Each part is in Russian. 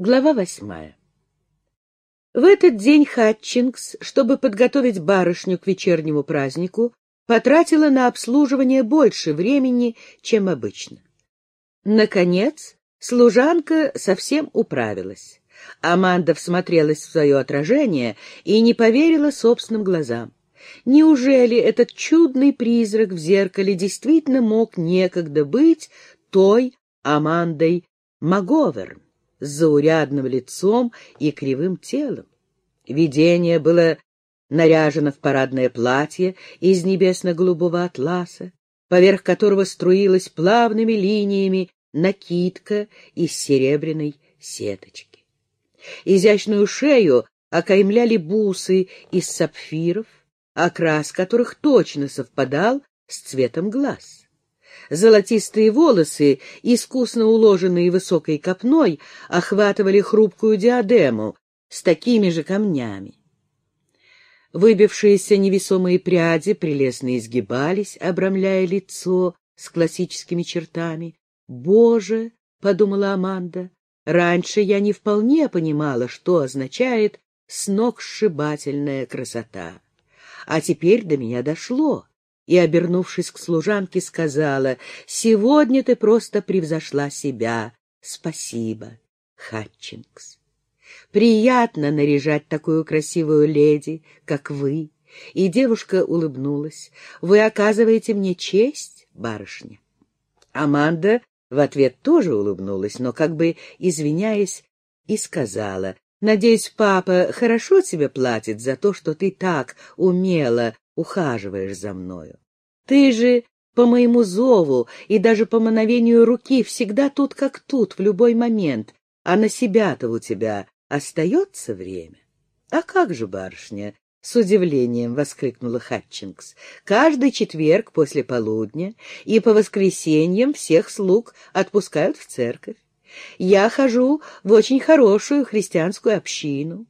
Глава восьмая. В этот день Хатчингс, чтобы подготовить барышню к вечернему празднику, потратила на обслуживание больше времени, чем обычно. Наконец, служанка совсем управилась. Аманда всмотрелась в свое отражение и не поверила собственным глазам. Неужели этот чудный призрак в зеркале действительно мог некогда быть той Амандой Маговерн? С заурядным лицом и кривым телом. Видение было наряжено в парадное платье из небесно-голубого атласа, поверх которого струилась плавными линиями накидка из серебряной сеточки. Изящную шею окаймляли бусы из сапфиров, окрас которых точно совпадал с цветом глаз. Золотистые волосы, искусно уложенные высокой копной, охватывали хрупкую диадему с такими же камнями. Выбившиеся невесомые пряди прелестно изгибались, обрамляя лицо с классическими чертами. «Боже!» — подумала Аманда. «Раньше я не вполне понимала, что означает сногсшибательная красота. А теперь до меня дошло и, обернувшись к служанке, сказала, «Сегодня ты просто превзошла себя. Спасибо, Хатчингс. Приятно наряжать такую красивую леди, как вы». И девушка улыбнулась. «Вы оказываете мне честь, барышня?» Аманда в ответ тоже улыбнулась, но как бы извиняясь, и сказала, «Надеюсь, папа хорошо тебе платит за то, что ты так умело ухаживаешь за мною. Ты же по моему зову и даже по мановению руки всегда тут как тут, в любой момент, а на себя-то у тебя остается время. — А как же, барышня? — с удивлением воскликнула Хатчингс. — Каждый четверг после полудня и по воскресеньям всех слуг отпускают в церковь. Я хожу в очень хорошую христианскую общину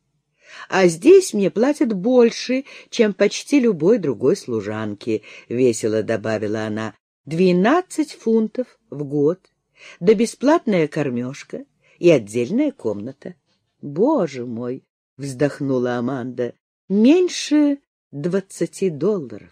а здесь мне платят больше, чем почти любой другой служанке, — весело добавила она. Двенадцать фунтов в год, да бесплатная кормежка и отдельная комната. Боже мой! — вздохнула Аманда. Меньше двадцати долларов.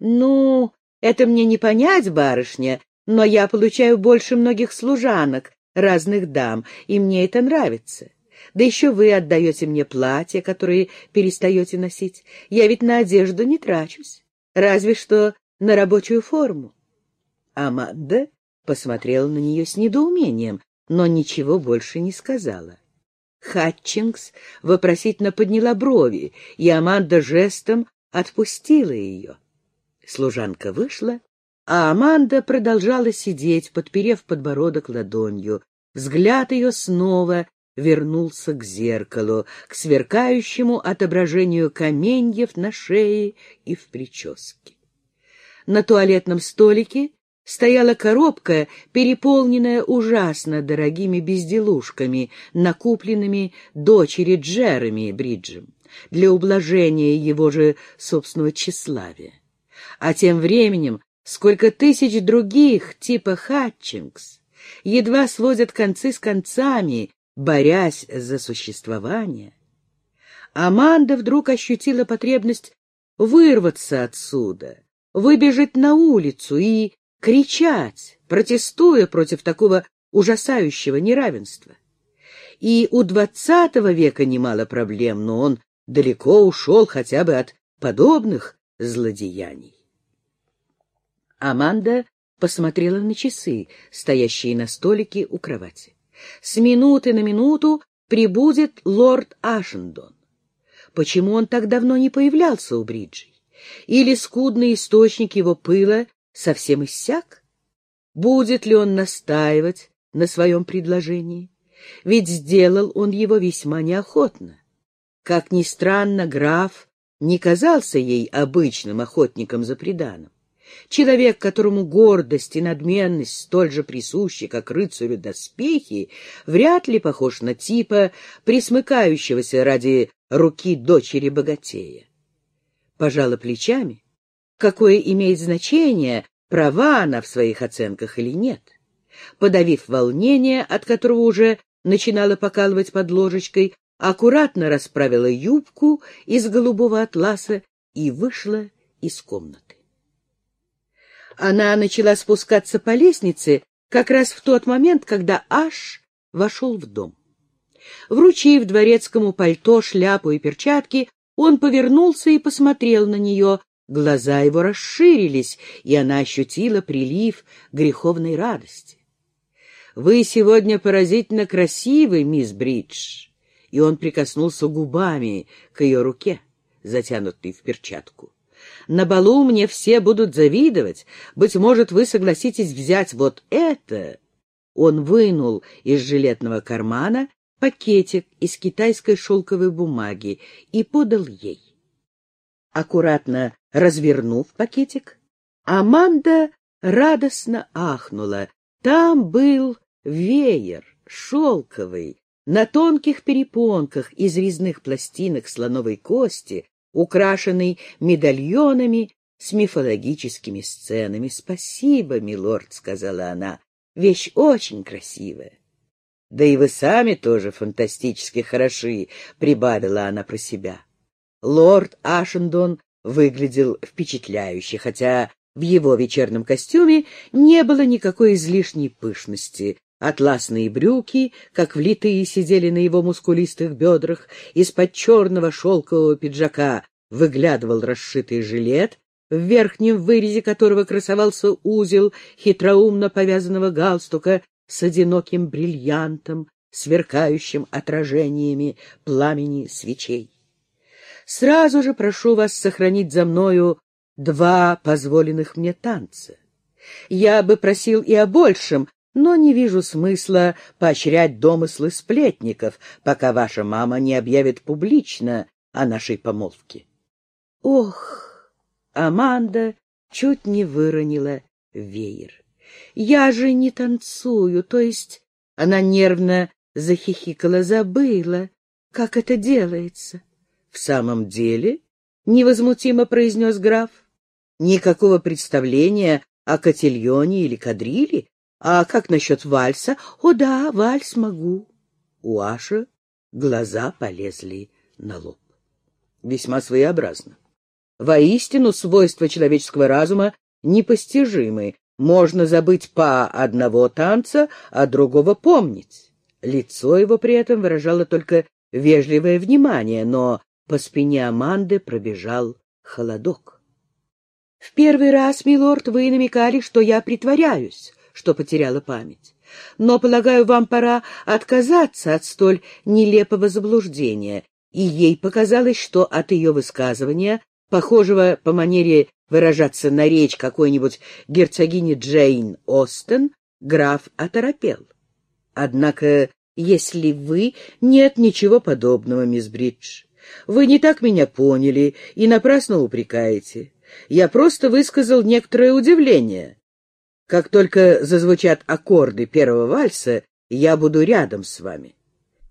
Ну, это мне не понять, барышня, но я получаю больше многих служанок, разных дам, и мне это нравится. Да еще вы отдаете мне платья, которые перестаете носить. Я ведь на одежду не трачусь, разве что на рабочую форму. Аманда посмотрела на нее с недоумением, но ничего больше не сказала. Хатчингс вопросительно подняла брови, и Аманда жестом отпустила ее. Служанка вышла, а Аманда продолжала сидеть, подперев подбородок ладонью. Взгляд ее снова вернулся к зеркалу, к сверкающему отображению каменьев на шее и в прическе. На туалетном столике стояла коробка, переполненная ужасно дорогими безделушками, накупленными дочери Джереми Бриджем для ублажения его же собственного тщеславия. А тем временем сколько тысяч других, типа Хатчингс, едва сводят концы с концами борясь за существование, Аманда вдруг ощутила потребность вырваться отсюда, выбежать на улицу и кричать, протестуя против такого ужасающего неравенства. И у двадцатого века немало проблем, но он далеко ушел хотя бы от подобных злодеяний. Аманда посмотрела на часы, стоящие на столике у кровати. С минуты на минуту прибудет лорд Ашендон. Почему он так давно не появлялся у Бриджей? Или скудный источник его пыла совсем иссяк? Будет ли он настаивать на своем предложении? Ведь сделал он его весьма неохотно. Как ни странно, граф не казался ей обычным охотником за преданным. Человек, которому гордость и надменность столь же присущи, как рыцарю доспехи, вряд ли похож на типа, присмыкающегося ради руки дочери богатея. Пожала плечами. Какое имеет значение, права она в своих оценках или нет? Подавив волнение, от которого уже начинала покалывать под ложечкой, аккуратно расправила юбку из голубого атласа и вышла из комнаты. Она начала спускаться по лестнице как раз в тот момент, когда Аш вошел в дом. Вручив дворецкому пальто, шляпу и перчатки, он повернулся и посмотрел на нее. Глаза его расширились, и она ощутила прилив греховной радости. «Вы сегодня поразительно красивы, мисс Бридж!» И он прикоснулся губами к ее руке, затянутой в перчатку. На балу мне все будут завидовать. Быть может, вы согласитесь взять вот это. Он вынул из жилетного кармана пакетик из китайской шелковой бумаги и подал ей. Аккуратно развернув пакетик, Аманда радостно ахнула. Там был веер шелковый, на тонких перепонках из резных пластинок слоновой кости, украшенный медальонами с мифологическими сценами. — Спасибо, милорд, — сказала она, — вещь очень красивая. — Да и вы сами тоже фантастически хороши, — прибавила она про себя. Лорд Ашендон выглядел впечатляюще, хотя в его вечернем костюме не было никакой излишней пышности. Атласные брюки, как влитые, сидели на его мускулистых бедрах, из-под черного шелкового пиджака выглядывал расшитый жилет, в верхнем вырезе которого красовался узел хитроумно повязанного галстука с одиноким бриллиантом, сверкающим отражениями пламени свечей. Сразу же прошу вас сохранить за мною два позволенных мне танца. Я бы просил и о большем, но не вижу смысла поощрять домыслы сплетников, пока ваша мама не объявит публично о нашей помолвке. Ох, Аманда чуть не выронила веер. Я же не танцую, то есть она нервно захихикала, забыла, как это делается. В самом деле, невозмутимо произнес граф, никакого представления о котельоне или кадриле а как насчет вальса? О да, вальс могу. У Аши глаза полезли на лоб. Весьма своеобразно. Воистину, свойства человеческого разума непостижимы. Можно забыть по одного танца, а другого помнить. Лицо его при этом выражало только вежливое внимание, но по спине Аманды пробежал холодок. — В первый раз, милорд, вы намекали, что я притворяюсь что потеряла память. Но, полагаю, вам пора отказаться от столь нелепого заблуждения, и ей показалось, что от ее высказывания, похожего по манере выражаться на речь какой-нибудь герцогини Джейн Остен, граф оторопел. Однако, если вы... Нет ничего подобного, мисс Бридж. Вы не так меня поняли и напрасно упрекаете. Я просто высказал некоторое удивление. Как только зазвучат аккорды первого вальса, я буду рядом с вами.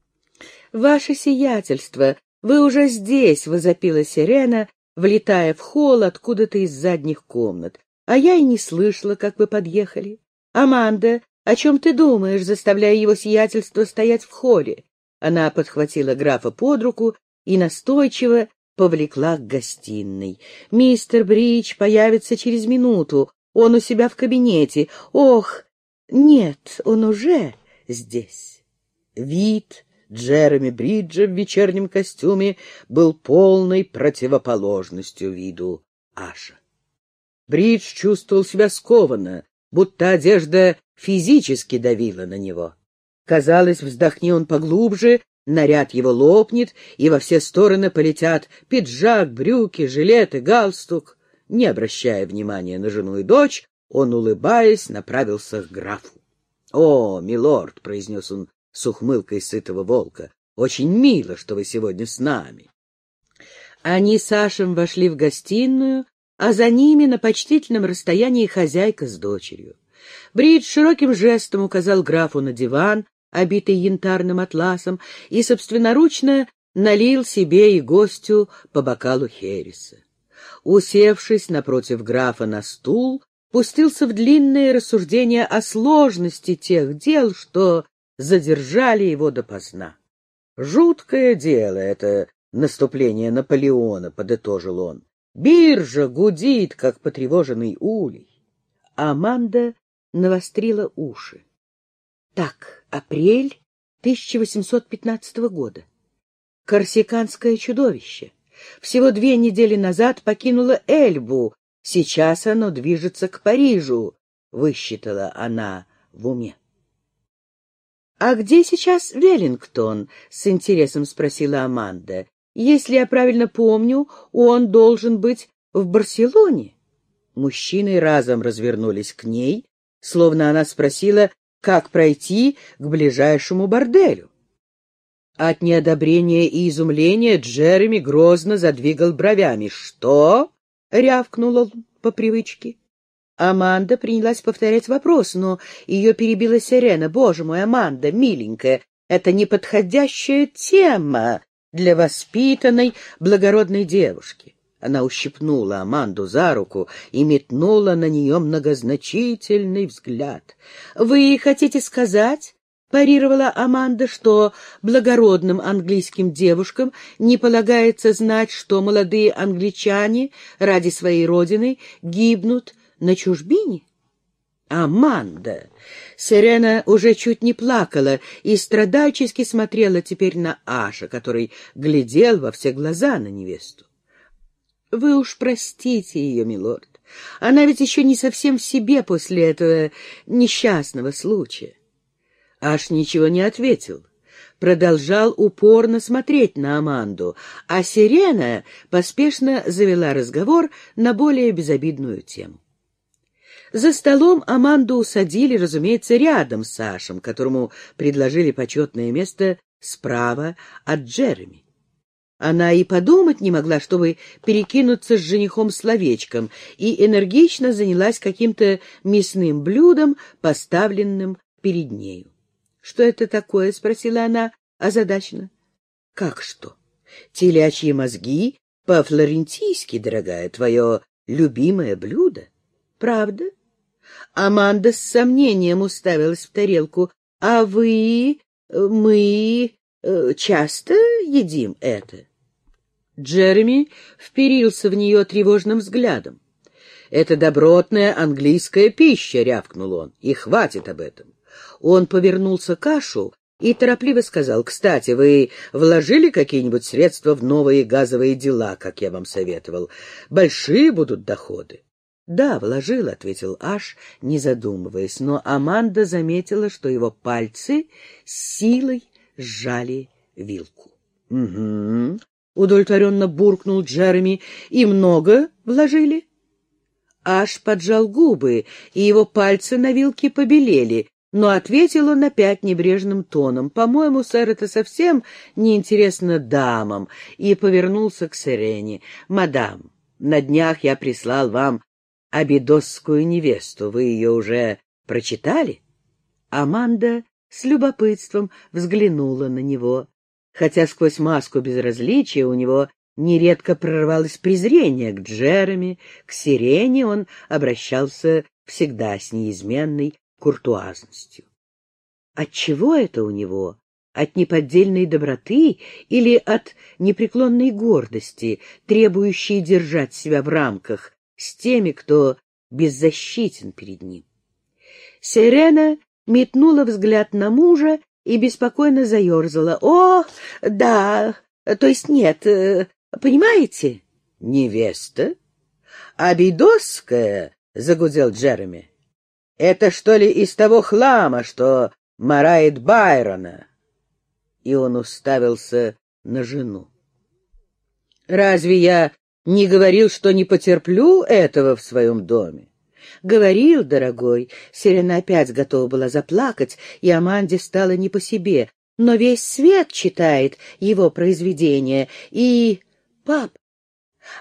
— Ваше сиятельство, вы уже здесь, — возопила сирена, влетая в холл откуда-то из задних комнат. А я и не слышала, как вы подъехали. Аманда, о чем ты думаешь, заставляя его сиятельство стоять в холле? Она подхватила графа под руку и настойчиво повлекла к гостиной. «Мистер Бридж появится через минуту. Он у себя в кабинете. Ох, нет, он уже здесь. Вид Джереми Бриджа в вечернем костюме был полной противоположностью виду Аша. Бридж чувствовал себя скованно, будто одежда физически давила на него. Казалось, вздохни он поглубже, наряд его лопнет, и во все стороны полетят пиджак, брюки, жилет и галстук. Не обращая внимания на жену и дочь, он, улыбаясь, направился к графу. — О, милорд, — произнес он с ухмылкой сытого волка, — очень мило, что вы сегодня с нами. Они с Ашем вошли в гостиную, а за ними на почтительном расстоянии хозяйка с дочерью. Бридж широким жестом указал графу на диван, обитый янтарным атласом, и собственноручно налил себе и гостю по бокалу хереса усевшись напротив графа на стул, пустился в длинные рассуждения о сложности тех дел, что задержали его допоздна. Жуткое дело это наступление Наполеона, подытожил он. Биржа гудит, как потревоженный улей. Аманда навострила уши. Так, апрель 1815 года. Корсиканское чудовище. Всего две недели назад покинуло Эльбу. Сейчас оно движется к Парижу, высчитала она в уме. — А где сейчас Веллингтон? — с интересом спросила Аманда. — Если я правильно помню, он должен быть в Барселоне. Мужчины разом развернулись к ней, словно она спросила, как пройти к ближайшему борделю. От неодобрения и изумления Джереми грозно задвигал бровями. «Что?» — рявкнул он по привычке. Аманда принялась повторять вопрос, но ее перебила Сирена. «Боже мой, Аманда, миленькая, это неподходящая тема для воспитанной, благородной девушки». Она ущипнула Аманду за руку и метнула на нее многозначительный взгляд. «Вы хотите сказать, — парировала Аманда, — что благородным английским девушкам не полагается знать, что молодые англичане ради своей родины гибнут на чужбине? Аманда! Сирена уже чуть не плакала и страдальчески смотрела теперь на Аша, который глядел во все глаза на невесту. Вы уж простите ее, милорд. Она ведь еще не совсем в себе после этого несчастного случая. Аш ничего не ответил продолжал упорно смотреть на Аманду, а Сирена поспешно завела разговор на более безобидную тему. За столом Аманду усадили, разумеется, рядом с Сашем, которому предложили почетное место справа от Джереми. Она и подумать не могла, чтобы перекинуться с женихом словечком, и энергично занялась каким-то мясным блюдом, поставленным перед нею. — Что это такое? — спросила она озадаченно. — Как что? Телячьи мозги по-флорентийски, дорогая, твое любимое блюдо. Правда? Аманда с сомнением уставилась в тарелку. — А вы... мы... Э, часто едим это? Джереми вперился в нее тревожным взглядом. — Это добротная английская пища, — рявкнул он, — и хватит об этом. Он повернулся к Ашу и торопливо сказал, — Кстати, вы вложили какие-нибудь средства в новые газовые дела, как я вам советовал? Большие будут доходы. — Да, вложил, — ответил Аш, не задумываясь, но Аманда заметила, что его пальцы силой сжали вилку. — Угу, — удовлетворенно буркнул Джереми. — И много вложили? Аш поджал губы, и его пальцы на вилке побелели, но ответил он опять небрежным тоном. «По-моему, сэр, это совсем неинтересно дамам», и повернулся к Сирене. «Мадам, на днях я прислал вам Абидосскую невесту. Вы ее уже прочитали? Аманда с любопытством взглянула на него. Хотя сквозь маску безразличия у него нередко прорывалось презрение к Джереми, к Сирене он обращался всегда с неизменной куртуазностью. Отчего это у него? От неподдельной доброты или от непреклонной гордости, требующей держать себя в рамках, с теми, кто беззащитен перед ним. Сирена метнула взгляд на мужа и беспокойно заерзала. — О, да, то есть нет, э, понимаете? — Невеста? — Абидосская, — загудел Джереми. — Это что ли из того хлама, что марает Байрона? И он уставился на жену. — Разве я не говорил, что не потерплю этого в своем доме. Говорил, дорогой. Сирена опять готова была заплакать, и Аманде стало не по себе. Но весь свет читает его произведения. И... Пап,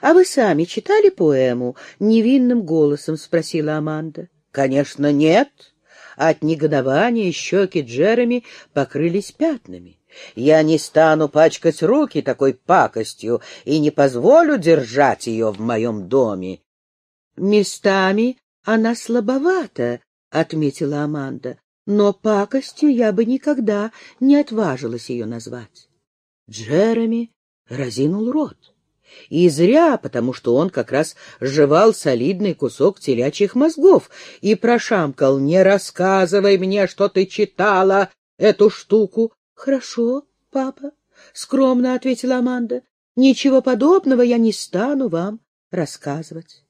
а вы сами читали поэму? Невинным голосом спросила Аманда. Конечно, нет. От негодования щеки Джереми покрылись пятнами. Я не стану пачкать руки такой пакостью и не позволю держать ее в моем доме. — Местами она слабовата, — отметила Аманда. но пакостью я бы никогда не отважилась ее назвать. Джереми разинул рот. И зря, потому что он как раз жевал солидный кусок телячьих мозгов и прошамкал «Не рассказывай мне, что ты читала эту штуку». «Хорошо, папа», — скромно ответила Аманда. «Ничего подобного я не стану вам рассказывать».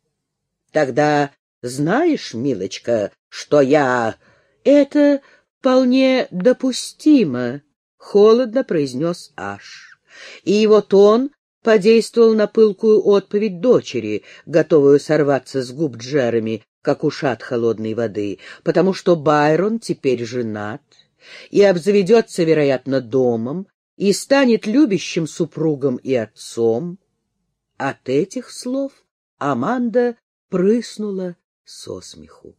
«Тогда знаешь, милочка, что я...» «Это вполне допустимо», — холодно произнес Аш. И его тон подействовал на пылкую отповедь дочери, готовую сорваться с губ Джереми, как ушат холодной воды, потому что Байрон теперь женат и обзаведется, вероятно, домом, и станет любящим супругом и отцом. От этих слов Аманда прыснула со смеху.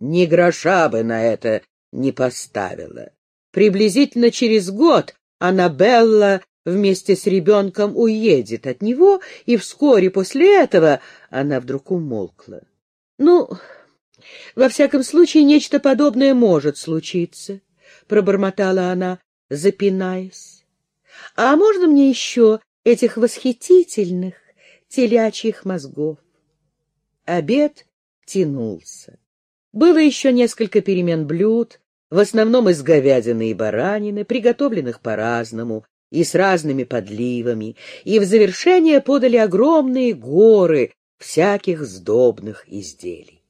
Ни гроша бы на это не поставила. Приблизительно через год Аннабелла вместе с ребенком уедет от него, и вскоре после этого она вдруг умолкла. Ну, во всяком случае, нечто подобное может случиться, пробормотала она, запинаясь. А можно мне еще этих восхитительных телячьих мозгов? Обед тянулся. Было еще несколько перемен блюд, в основном из говядины и баранины, приготовленных по-разному, и с разными подливами, и в завершение подали огромные горы всяких сдобных изделий.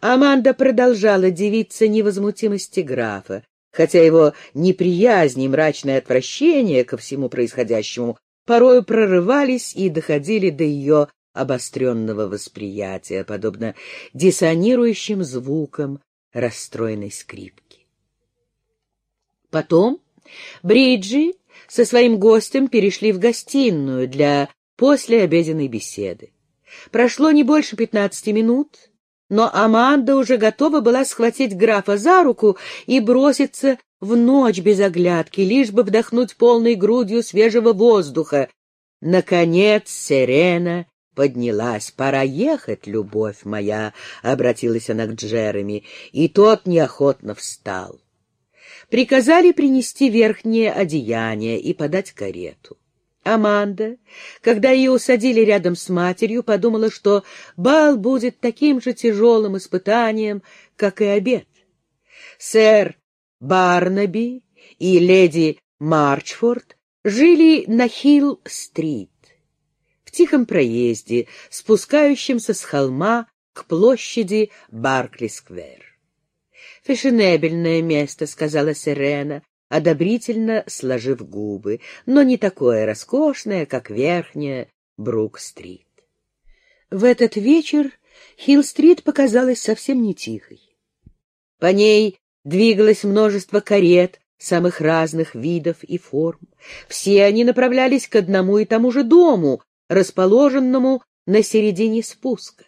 Аманда продолжала дивиться невозмутимости графа, хотя его неприязнь и мрачное отвращение ко всему происходящему порою прорывались и доходили до ее обостренного восприятия, подобно диссонирующим звукам расстроенной скрипки. Потом Бриджи со своим гостем перешли в гостиную для послеобеденной беседы. Прошло не больше пятнадцати минут, но Аманда уже готова была схватить графа за руку и броситься в ночь без оглядки, лишь бы вдохнуть полной грудью свежего воздуха. Наконец Сирена поднялась. «Пора ехать, любовь моя», — обратилась она к Джереми, и тот неохотно встал приказали принести верхнее одеяние и подать карету. Аманда, когда ее усадили рядом с матерью, подумала, что бал будет таким же тяжелым испытанием, как и обед. Сэр Барнаби и леди Марчфорд жили на Хилл-стрит, в тихом проезде, спускающемся с холма к площади Баркли-сквер. «Фешенебельное место», — сказала Сирена, одобрительно сложив губы, но не такое роскошное, как верхняя Брук-стрит. В этот вечер Хилл-стрит показалась совсем не тихой. По ней двигалось множество карет самых разных видов и форм. Все они направлялись к одному и тому же дому, расположенному на середине спуска.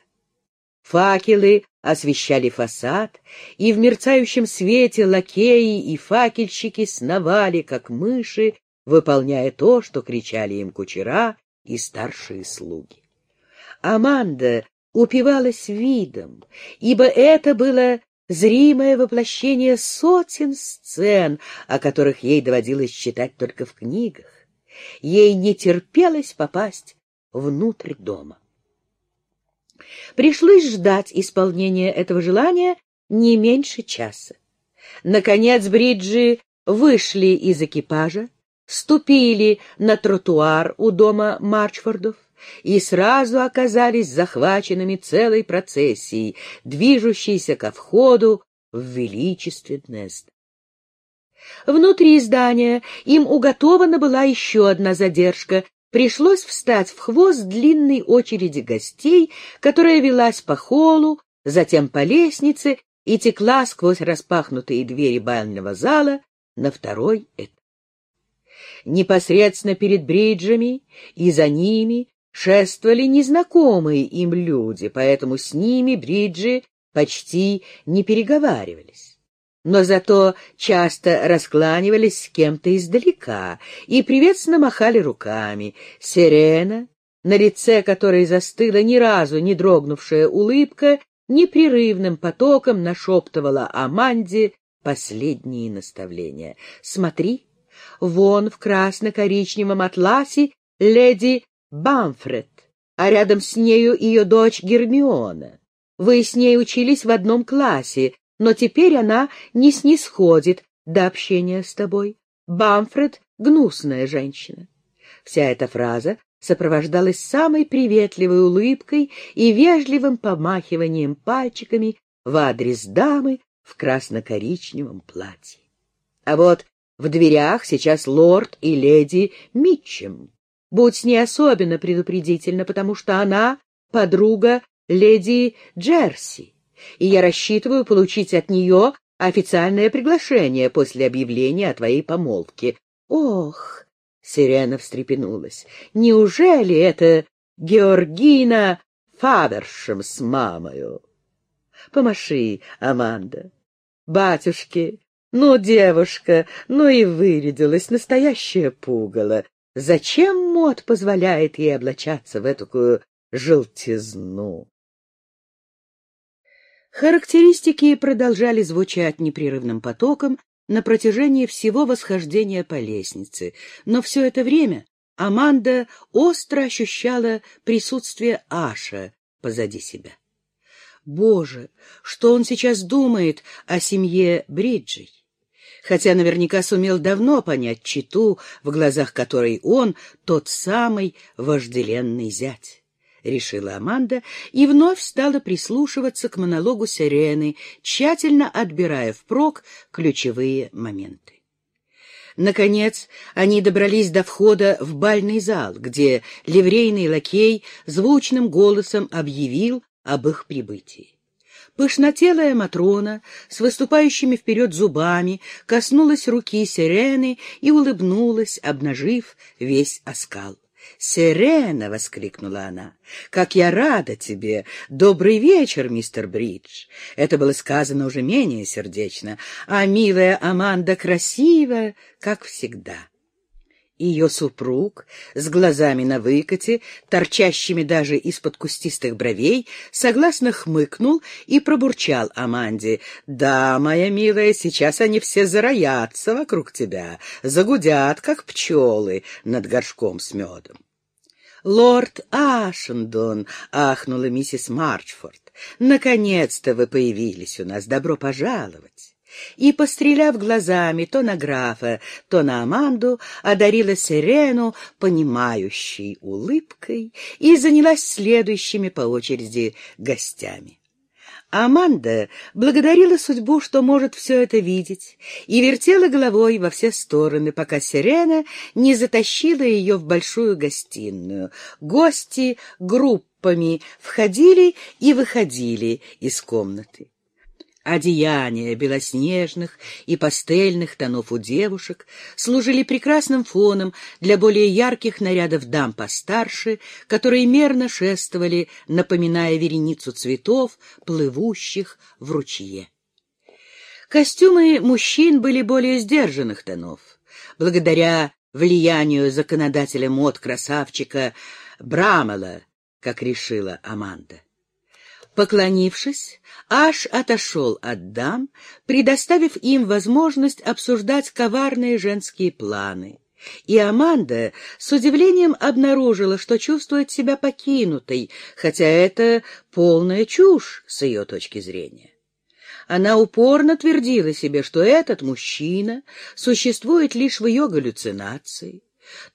Факелы освещали фасад, и в мерцающем свете лакеи и факельщики сновали, как мыши, выполняя то, что кричали им кучера и старшие слуги. Аманда упивалась видом, ибо это было зримое воплощение сотен сцен, о которых ей доводилось читать только в книгах. Ей не терпелось попасть внутрь дома. Пришлось ждать исполнения этого желания не меньше часа. Наконец Бриджи вышли из экипажа, ступили на тротуар у дома Марчфордов и сразу оказались захваченными целой процессией, движущейся ко входу в величественное здание. Внутри здания им уготована была еще одна задержка, пришлось встать в хвост длинной очереди гостей, которая велась по холлу, затем по лестнице и текла сквозь распахнутые двери бального зала на второй этаж. Непосредственно перед бриджами и за ними шествовали незнакомые им люди, поэтому с ними бриджи почти не переговаривались но зато часто раскланивались с кем-то издалека и приветственно махали руками. Сирена, на лице которой застыла ни разу не дрогнувшая улыбка, непрерывным потоком нашептывала Аманде последние наставления. «Смотри, вон в красно-коричневом атласе леди Бамфред, а рядом с нею ее дочь Гермиона. Вы с ней учились в одном классе, но теперь она не снисходит до общения с тобой. Бамфред — гнусная женщина. Вся эта фраза сопровождалась самой приветливой улыбкой и вежливым помахиванием пальчиками в адрес дамы в красно-коричневом платье. А вот в дверях сейчас лорд и леди Митчем. Будь с ней особенно предупредительна, потому что она подруга леди Джерси, и я рассчитываю получить от нее официальное приглашение после объявления о твоей помолвке. Ох, Сирена встрепенулась. Неужели это Георгина Фабершем с мамою? Помаши, Аманда. Батюшки, ну, девушка, ну и вырядилась, настоящая пугало. Зачем мод позволяет ей облачаться в эту желтизну? Характеристики продолжали звучать непрерывным потоком на протяжении всего восхождения по лестнице, но все это время Аманда остро ощущала присутствие Аша позади себя. Боже, что он сейчас думает о семье Бриджей? Хотя наверняка сумел давно понять читу, в глазах которой он тот самый вожделенный зять. — решила Аманда и вновь стала прислушиваться к монологу Сирены, тщательно отбирая впрок ключевые моменты. Наконец, они добрались до входа в бальный зал, где ливрейный лакей звучным голосом объявил об их прибытии. Пышнотелая Матрона с выступающими вперед зубами коснулась руки Сирены и улыбнулась, обнажив весь оскал. «Сирена!» — воскликнула она. «Как я рада тебе! Добрый вечер, мистер Бридж!» Это было сказано уже менее сердечно, а милая Аманда красивая, как всегда. Ее супруг, с глазами на выкате, торчащими даже из-под кустистых бровей, согласно хмыкнул и пробурчал Аманде. «Да, моя милая, сейчас они все зароятся вокруг тебя, загудят, как пчелы над горшком с медом». «Лорд Ашендон!» — ахнула миссис Марчфорд. «Наконец-то вы появились у нас. Добро пожаловать!» И, постреляв глазами то на графа, то на Аманду, одарила Сирену понимающей улыбкой и занялась следующими по очереди гостями. Аманда благодарила судьбу, что может все это видеть, и вертела головой во все стороны, пока Сирена не затащила ее в большую гостиную. Гости группами входили и выходили из комнаты. Одеяния белоснежных и пастельных тонов у девушек служили прекрасным фоном для более ярких нарядов дам постарше, которые мерно шествовали, напоминая вереницу цветов, плывущих в ручье. Костюмы мужчин были более сдержанных тонов. Благодаря влиянию законодателя мод красавчика Брамела, как решила Аманда. Поклонившись, Аш отошел от дам, предоставив им возможность обсуждать коварные женские планы. И Аманда с удивлением обнаружила, что чувствует себя покинутой, хотя это полная чушь с ее точки зрения. Она упорно твердила себе, что этот мужчина существует лишь в ее галлюцинации,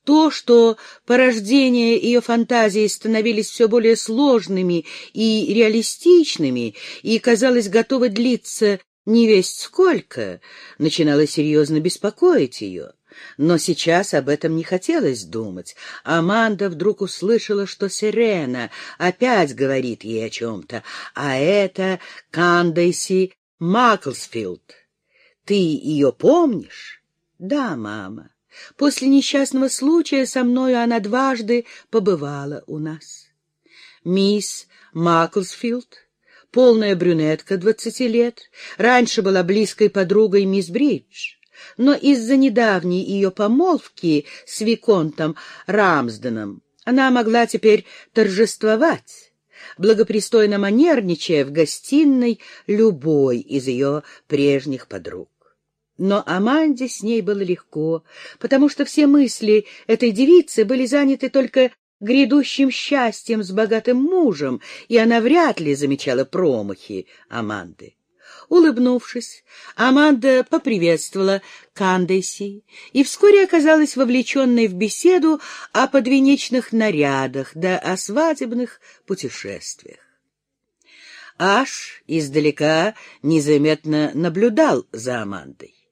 то, что порождения ее фантазии становились все более сложными и реалистичными и, казалось, готовы длиться не весть сколько, начинало серьезно беспокоить ее. Но сейчас об этом не хотелось думать. Аманда вдруг услышала, что Сирена опять говорит ей о чем-то, а это Кандейси Маклсфилд. Ты ее помнишь? Да, мама. После несчастного случая со мною она дважды побывала у нас. Мисс Маклсфилд, полная брюнетка двадцати лет, раньше была близкой подругой мисс Бридж, но из-за недавней ее помолвки с Виконтом Рамсденом она могла теперь торжествовать, благопристойно манерничая в гостиной любой из ее прежних подруг. Но Аманде с ней было легко, потому что все мысли этой девицы были заняты только грядущим счастьем с богатым мужем, и она вряд ли замечала промахи Аманды. Улыбнувшись, Аманда поприветствовала Кандеси и вскоре оказалась вовлеченной в беседу о подвенечных нарядах да о свадебных путешествиях. Аш издалека незаметно наблюдал за Амандой.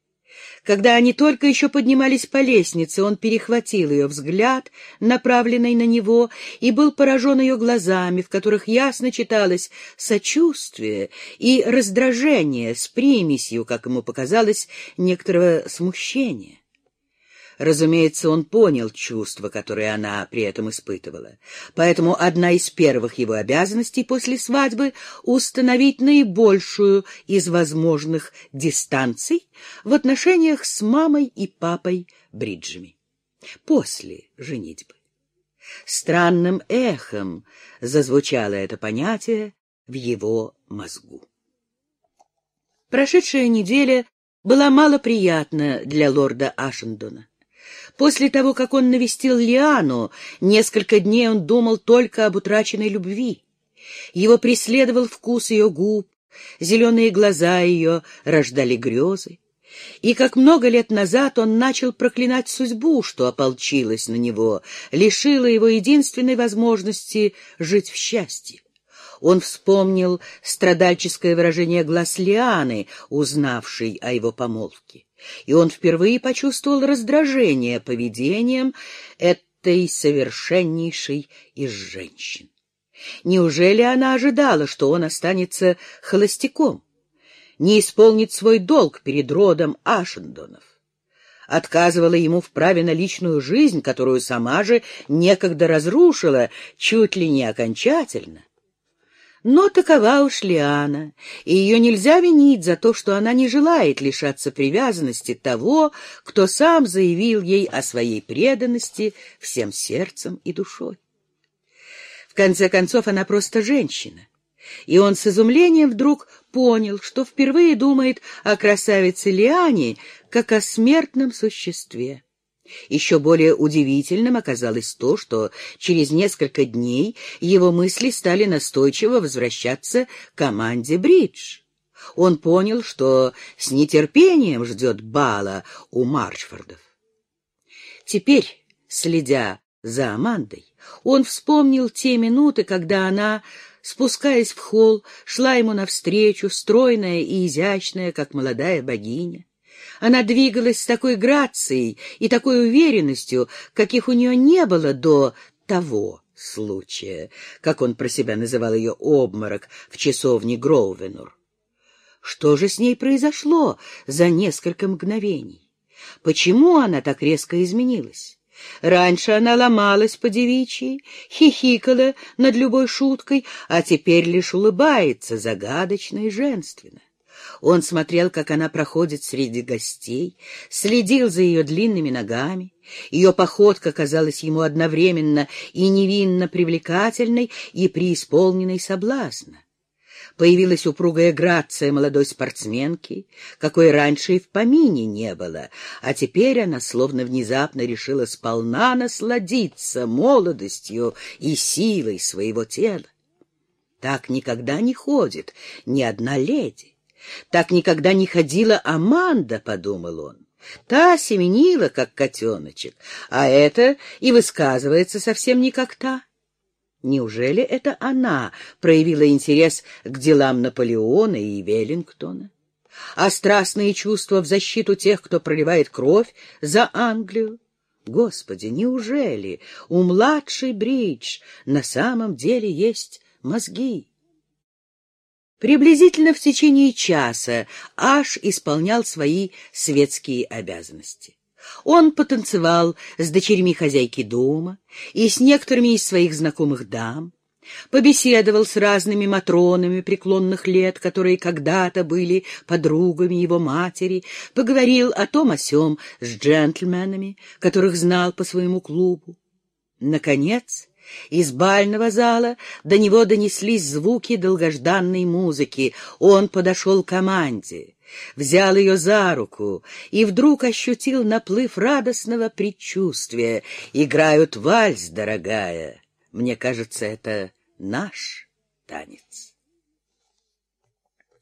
Когда они только еще поднимались по лестнице, он перехватил ее взгляд, направленный на него, и был поражен ее глазами, в которых ясно читалось сочувствие и раздражение с примесью, как ему показалось, некоторого смущения. Разумеется, он понял чувства, которые она при этом испытывала. Поэтому одна из первых его обязанностей после свадьбы — установить наибольшую из возможных дистанций в отношениях с мамой и папой Бриджами. После женитьбы. Странным эхом зазвучало это понятие в его мозгу. Прошедшая неделя была малоприятна для лорда Ашендона. После того, как он навестил Лиану, несколько дней он думал только об утраченной любви. Его преследовал вкус ее губ, зеленые глаза ее рождали грезы. И как много лет назад он начал проклинать судьбу, что ополчилась на него, лишила его единственной возможности жить в счастье. Он вспомнил страдальческое выражение глаз Лианы, узнавшей о его помолвке и он впервые почувствовал раздражение поведением этой совершеннейшей из женщин. Неужели она ожидала, что он останется холостяком, не исполнит свой долг перед родом Ашендонов? Отказывала ему в праве на личную жизнь, которую сама же некогда разрушила чуть ли не окончательно. Но такова уж Лиана, и ее нельзя винить за то, что она не желает лишаться привязанности того, кто сам заявил ей о своей преданности всем сердцем и душой. В конце концов, она просто женщина, и он с изумлением вдруг понял, что впервые думает о красавице Лиане как о смертном существе. Еще более удивительным оказалось то, что через несколько дней его мысли стали настойчиво возвращаться к команде «Бридж». Он понял, что с нетерпением ждет бала у Марчфордов. Теперь, следя за Амандой, он вспомнил те минуты, когда она, спускаясь в холл, шла ему навстречу, стройная и изящная, как молодая богиня. Она двигалась с такой грацией и такой уверенностью, каких у нее не было до того случая, как он про себя называл ее обморок в часовне Гроувенур. Что же с ней произошло за несколько мгновений? Почему она так резко изменилась? Раньше она ломалась по девичьи, хихикала над любой шуткой, а теперь лишь улыбается загадочно и женственно. Он смотрел, как она проходит среди гостей, следил за ее длинными ногами. Ее походка казалась ему одновременно и невинно привлекательной, и преисполненной соблазна. Появилась упругая грация молодой спортсменки, какой раньше и в помине не было, а теперь она словно внезапно решила сполна насладиться молодостью и силой своего тела. Так никогда не ходит ни одна леди. Так никогда не ходила Аманда, — подумал он. Та семенила, как котеночек, а это и высказывается совсем не как та. Неужели это она проявила интерес к делам Наполеона и Веллингтона? А страстные чувства в защиту тех, кто проливает кровь за Англию? Господи, неужели у младшей Бридж на самом деле есть мозги? Приблизительно в течение часа Аш исполнял свои светские обязанности. Он потанцевал с дочерьми хозяйки дома и с некоторыми из своих знакомых дам, побеседовал с разными матронами преклонных лет, которые когда-то были подругами его матери, поговорил о том о сём с джентльменами, которых знал по своему клубу. Наконец, из бального зала до него донеслись звуки долгожданной музыки. Он подошел к команде. взял ее за руку и вдруг ощутил наплыв радостного предчувствия. Играют вальс, дорогая. Мне кажется, это наш танец.